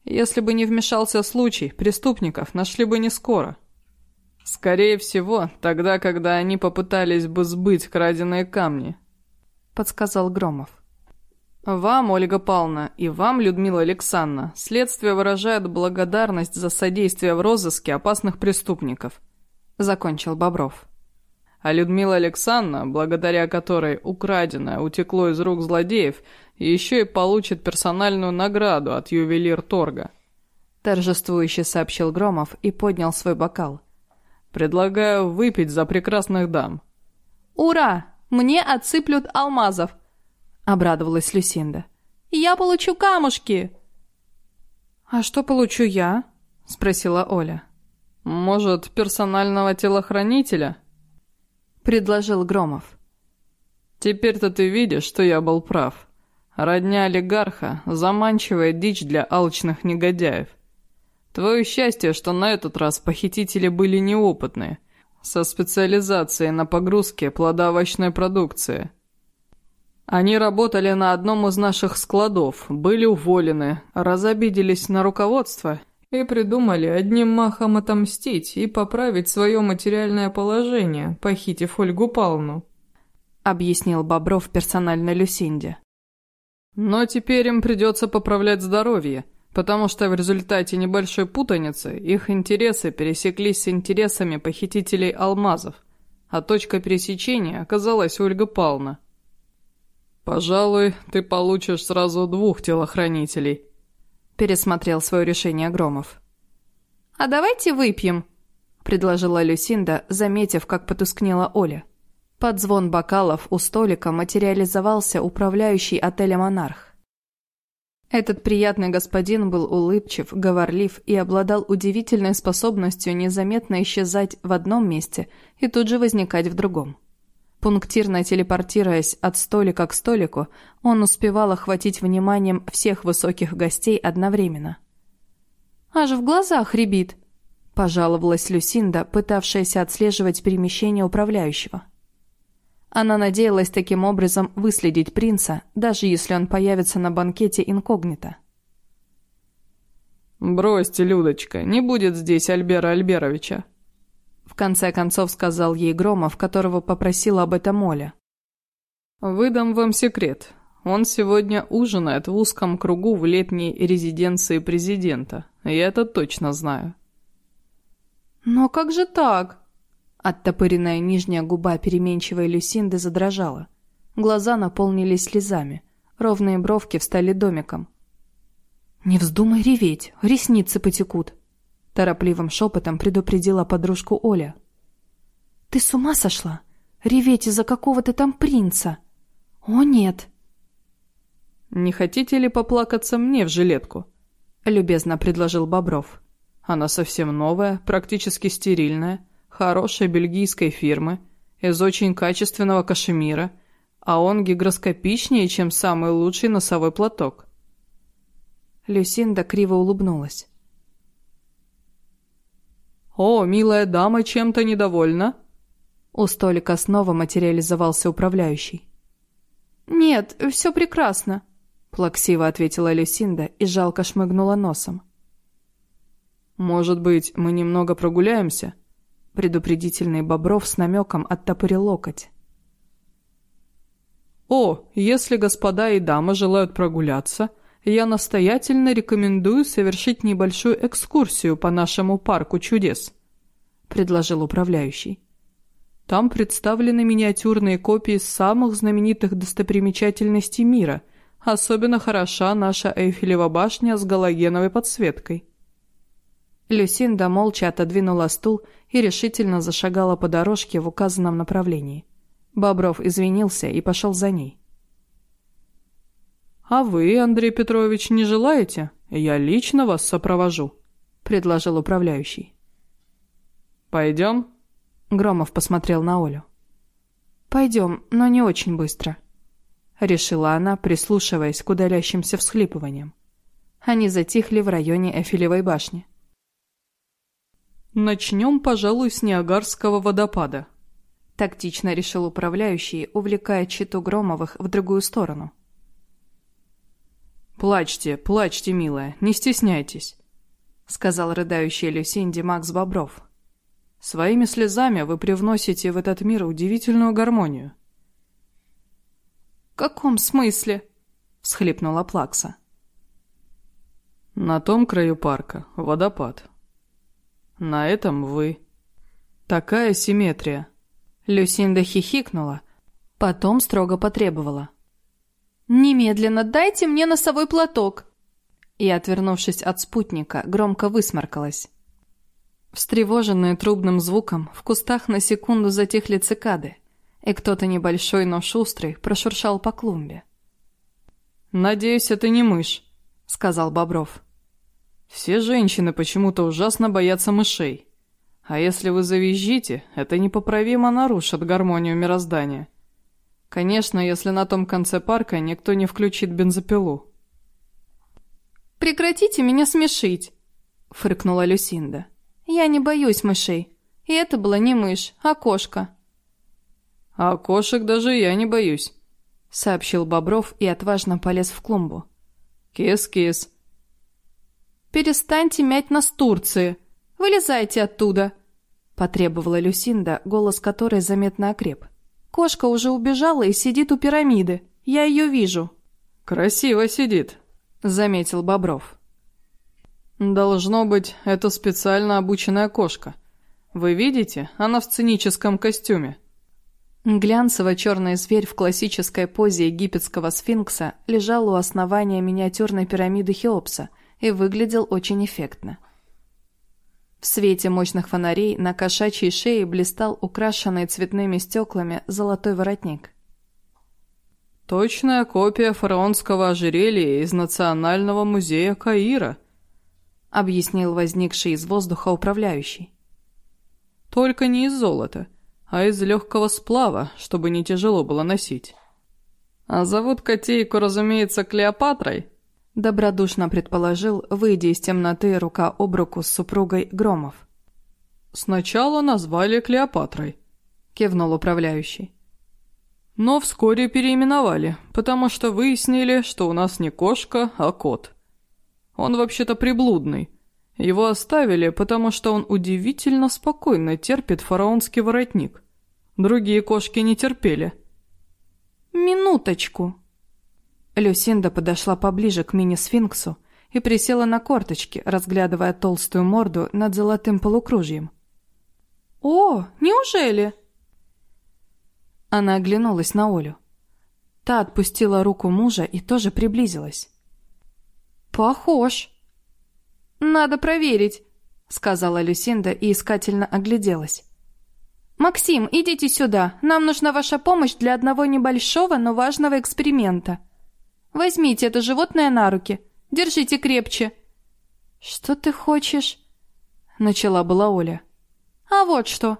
Если бы не вмешался случай, преступников нашли бы не скоро. Скорее всего, тогда, когда они попытались бы сбыть краденые камни, подсказал Громов. Вам, Ольга Павловна, и вам, Людмила Александровна, следствие выражает благодарность за содействие в розыске опасных преступников», — закончил Бобров. А Людмила Александровна, благодаря которой украденное утекло из рук злодеев, еще и получит персональную награду от ювелир торга. Торжествующе сообщил Громов и поднял свой бокал. «Предлагаю выпить за прекрасных дам». «Ура! Мне отсыплют алмазов!» — обрадовалась Люсинда. «Я получу камушки!» «А что получу я?» — спросила Оля. «Может, персонального телохранителя?» — предложил Громов. «Теперь-то ты видишь, что я был прав. Родня олигарха — заманчивая дичь для алчных негодяев. Твое счастье, что на этот раз похитители были неопытные, со специализацией на погрузке плодоовощной продукции». Они работали на одном из наших складов, были уволены, разобиделись на руководство И придумали одним махом отомстить и поправить свое материальное положение, похитив Ольгу Павловну. Объяснил Бобров персонально Люсинде. Но теперь им придется поправлять здоровье, потому что в результате небольшой путаницы их интересы пересеклись с интересами похитителей алмазов, а точка пересечения оказалась Ольга Павловна. «Пожалуй, ты получишь сразу двух телохранителей», – пересмотрел свое решение Громов. «А давайте выпьем», – предложила Люсинда, заметив, как потускнела Оля. Под звон бокалов у столика материализовался управляющий отеля «Монарх». Этот приятный господин был улыбчив, говорлив и обладал удивительной способностью незаметно исчезать в одном месте и тут же возникать в другом. Пунктирно телепортируясь от столика к столику, он успевал охватить вниманием всех высоких гостей одновременно. «Аж в глазах рябит», – пожаловалась Люсинда, пытавшаяся отслеживать перемещение управляющего. Она надеялась таким образом выследить принца, даже если он появится на банкете инкогнито. «Бросьте, Людочка, не будет здесь Альбера Альберовича», в конце концов сказал ей Громов, которого попросила об этом Оля. «Выдам вам секрет. Он сегодня ужинает в узком кругу в летней резиденции президента. Я это точно знаю». «Но как же так?» Оттопыренная нижняя губа переменчивой Люсинды задрожала. Глаза наполнились слезами. Ровные бровки встали домиком. «Не вздумай реветь, ресницы потекут», — торопливым шепотом предупредила подружку Оля. «Ты с ума сошла? Реветь из-за какого-то там принца? О, нет!» «Не хотите ли поплакаться мне в жилетку?» — любезно предложил Бобров. «Она совсем новая, практически стерильная» хорошей бельгийской фирмы, из очень качественного кашемира, а он гигроскопичнее, чем самый лучший носовой платок. Люсинда криво улыбнулась. «О, милая дама чем-то недовольна?» У столика снова материализовался управляющий. «Нет, все прекрасно», — плаксиво ответила Люсинда и жалко шмыгнула носом. «Может быть, мы немного прогуляемся?» Предупредительный Бобров с намеком оттопырил локоть. «О, если господа и дамы желают прогуляться, я настоятельно рекомендую совершить небольшую экскурсию по нашему парку чудес», — предложил управляющий. «Там представлены миниатюрные копии самых знаменитых достопримечательностей мира. Особенно хороша наша Эйфелева башня с галогеновой подсветкой». Люсинда молча отодвинула стул и решительно зашагала по дорожке в указанном направлении. Бобров извинился и пошел за ней. «А вы, Андрей Петрович, не желаете? Я лично вас сопровожу», — предложил управляющий. «Пойдем?» Громов посмотрел на Олю. «Пойдем, но не очень быстро», — решила она, прислушиваясь к удалящимся всхлипываниям. Они затихли в районе Эфелевой башни. «Начнем, пожалуй, с Ниагарского водопада», — тактично решил управляющий, увлекая читу Громовых в другую сторону. «Плачьте, плачьте, милая, не стесняйтесь», — сказал рыдающий Люсинди Макс Бобров. «Своими слезами вы привносите в этот мир удивительную гармонию». «В каком смысле?» — всхлипнула Плакса. «На том краю парка водопад», на этом вы. Такая симметрия. Люсинда хихикнула, потом строго потребовала. «Немедленно дайте мне носовой платок!» И, отвернувшись от спутника, громко высморкалась. Встревоженные трубным звуком, в кустах на секунду затихли цикады, и кто-то небольшой, но шустрый прошуршал по клумбе. «Надеюсь, это не мышь», — сказал Бобров. Все женщины почему-то ужасно боятся мышей. А если вы завизжите, это непоправимо нарушит гармонию мироздания. Конечно, если на том конце парка никто не включит бензопилу. «Прекратите меня смешить!» — фыркнула Люсинда. «Я не боюсь мышей. И это была не мышь, а кошка». «А кошек даже я не боюсь», — сообщил Бобров и отважно полез в клумбу. «Кис-кис, перестаньте мять нас Турции. Вылезайте оттуда!» Потребовала Люсинда, голос которой заметно окреп. «Кошка уже убежала и сидит у пирамиды. Я ее вижу». «Красиво сидит», — заметил Бобров. «Должно быть, это специально обученная кошка. Вы видите, она в сценическом костюме». Глянцево-черный зверь в классической позе египетского сфинкса лежал у основания миниатюрной пирамиды Хеопса и выглядел очень эффектно. В свете мощных фонарей на кошачьей шее блистал украшенный цветными стеклами золотой воротник. «Точная копия фараонского ожерелья из Национального музея Каира», объяснил возникший из воздуха управляющий. «Только не из золота, а из легкого сплава, чтобы не тяжело было носить. А зовут котейку, разумеется, Клеопатрой?» Добродушно предположил, выйдя из темноты рука об руку с супругой Громов. «Сначала назвали Клеопатрой», — кивнул управляющий. «Но вскоре переименовали, потому что выяснили, что у нас не кошка, а кот. Он вообще-то приблудный, его оставили, потому что он удивительно спокойно терпит фараонский воротник. Другие кошки не терпели. «Минуточку!» Люсинда подошла поближе к мини-сфинксу и присела на корточки, разглядывая толстую морду над золотым полукружьем. «О, неужели?» Она оглянулась на Олю. Та отпустила руку мужа и тоже приблизилась. «Похож», «Надо проверить», — сказала Люсинда и искательно огляделась. «Максим, идите сюда. Нам нужна ваша помощь для одного небольшого, но важного эксперимента. Возьмите это животное на руки. Держите крепче». «Что ты хочешь?» — начала была Оля. «А вот что».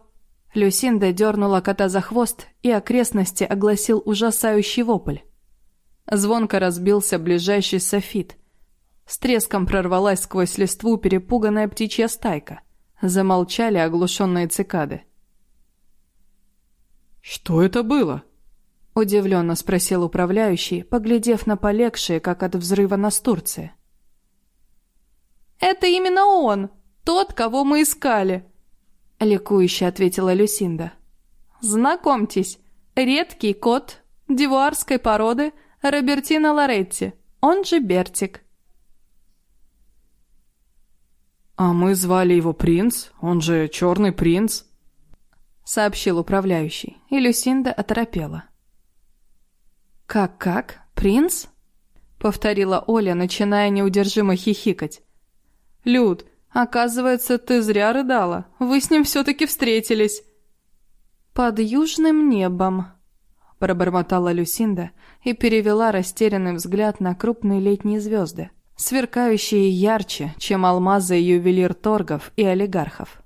Люсинда дернула кота за хвост, и окрестности огласил ужасающий вопль. Звонко разбился ближайший софит — с треском прорвалась сквозь листву перепуганная птичья стайка. Замолчали оглушенные цикады. «Что это было?» Удивленно спросил управляющий, поглядев на полегшие, как от взрыва настурции. «Это именно он! Тот, кого мы искали!» Ликующе ответила Люсинда. «Знакомьтесь, редкий кот дивуарской породы Робертино Лоретти, он же Бертик. «А мы звали его принц, он же черный принц», — сообщил управляющий, и Люсинда оторопела. «Как-как? Принц?» — повторила Оля, начиная неудержимо хихикать. «Люд, оказывается, ты зря рыдала. Вы с ним все-таки встретились». «Под южным небом», — пробормотала Люсинда и перевела растерянный взгляд на крупные летние звезды сверкающие ярче, чем алмазы ювелир торгов и олигархов.